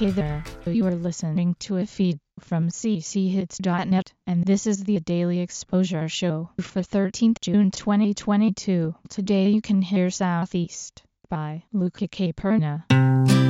Hey there, you are listening to a feed from cchits.net, and this is the Daily Exposure Show for 13th June 2022. Today you can hear Southeast by Luca Caperna.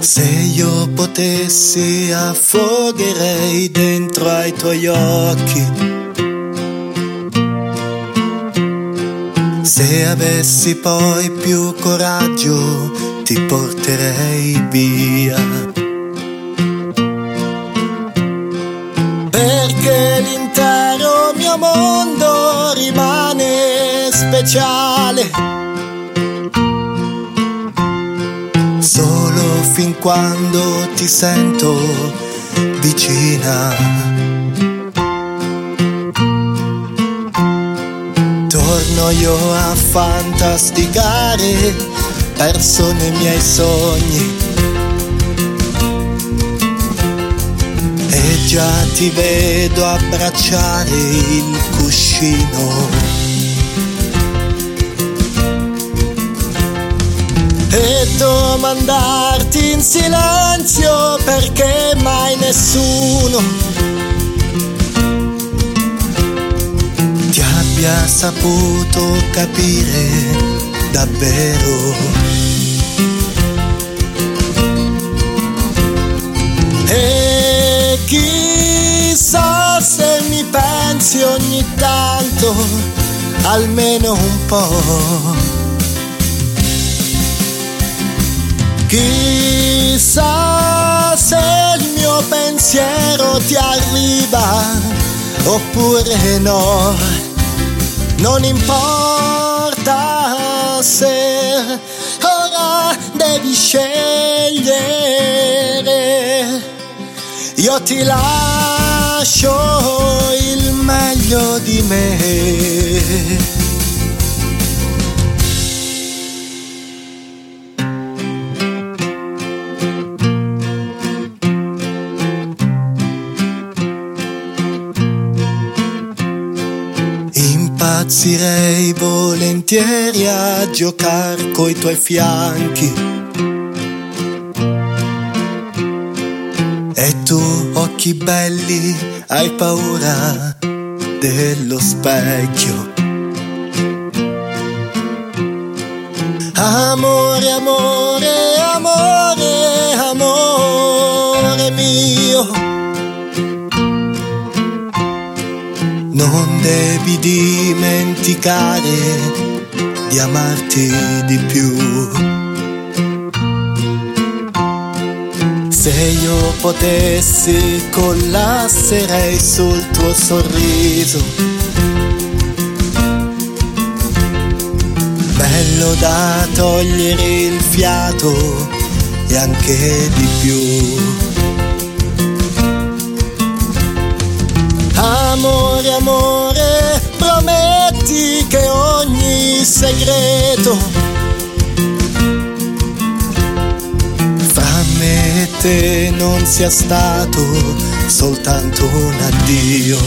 Se io potessi affogherei dentro ai tuoi occhi. Se avessi poi più coraggio ti porterei via. Perché l'intero mio mondo rimane speciale. Solo fin quando ti sento vicina. Torno io a fantasticare, perso nei miei sogni. E già ti vedo abbracciare il cuscino. E domandarti in silenzio perché mai nessuno ti abbia saputo capire davvero. E chissà se mi pensi ogni tanto, almeno un po'. Chissà se il mio pensiero ti arriva oppure no. Non importa se ora devi scegliere. Io ti lascio il meglio di me. Impazzirei volentieri a giocar coi tuoi fianchi. E tu, occhi belli, hai paura dello specchio. Amore, amore, amore, amore mio. Non devi dimenticare di amarti di più. Se io potessi collasserei sul tuo sorriso. Bello da togliere il fiato e anche di più. Amore, amore, prometti che ogni segreto fra me e te non sia stato soltanto un addio.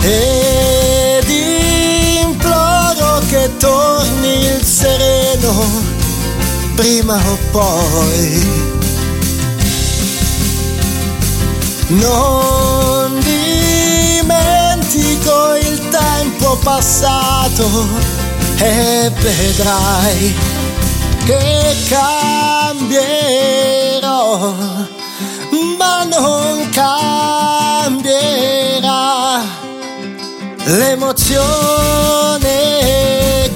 Ed imploro che torni il sereno prima o poi. Non dimentico il tempo passato e vedrai che cambierò, ma non cambierà l'emozione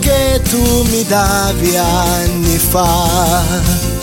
che tu mi davi anni fa.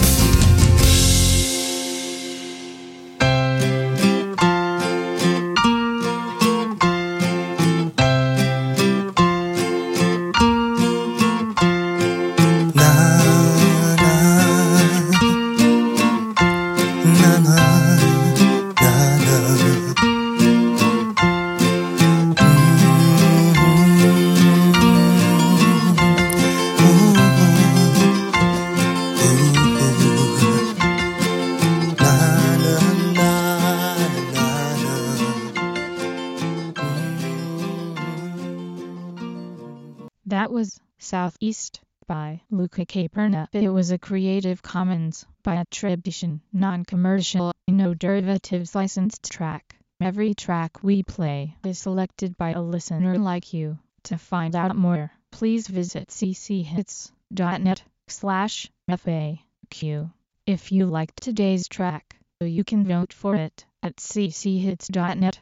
That was Southeast by Luca Caperna. It was a Creative Commons by attribution, non-commercial, no derivatives licensed track. Every track we play is selected by a listener like you. To find out more, please visit cchits.net slash FAQ. If you liked today's track, you can vote for it at cchits.net